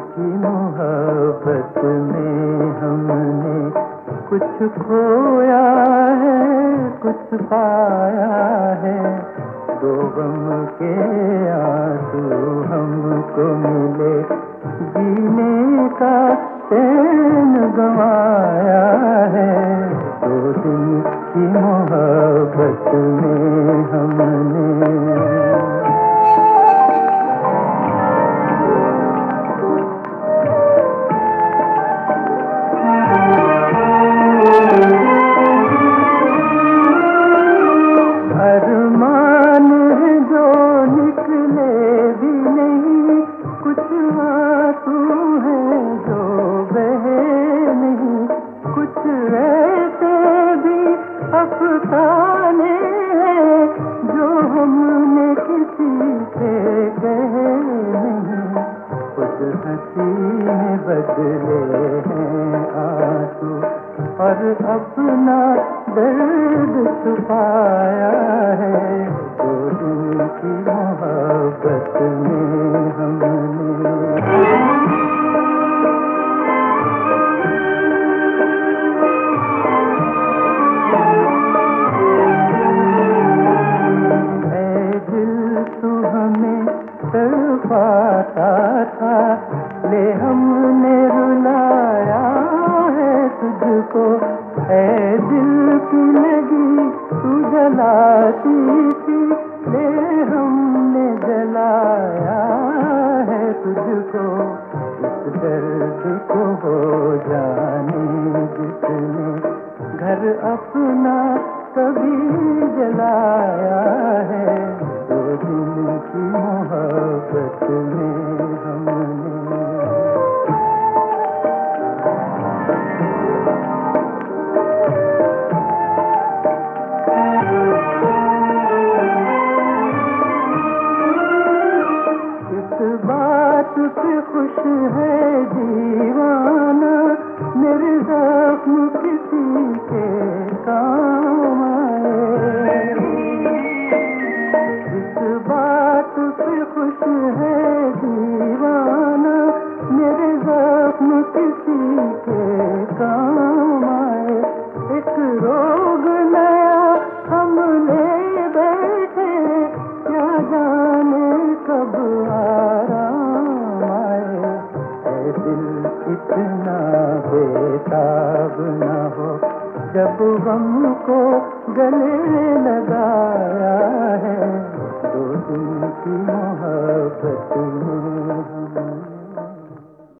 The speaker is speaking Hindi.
की मोहब्बत में हमने कुछ खोया है, कुछ पाया है। दो गम के आँसू हमको मिले, जीने का चैन गवाया है। दो दिन की मोहब्बत में बदले हैं आँसू। और अपना दर्द छुपाया है दो दिन की मोहब्बत में हमने। तू हमें था। ले हमने रुलाया है तुझको। है दिल की लगी तू जलाती थी। ले हमने जलाया है तुझको। इस दर्द को हो जाने जिसने घर अपना कभी जलाया है बात खुश है दीवाना, मेरे जख्म किसी के काम इस बात पे खुश है दीवाना, मेरे जख्म किसी दिल इतना बेताब न हो। जब हमको गले लगाया है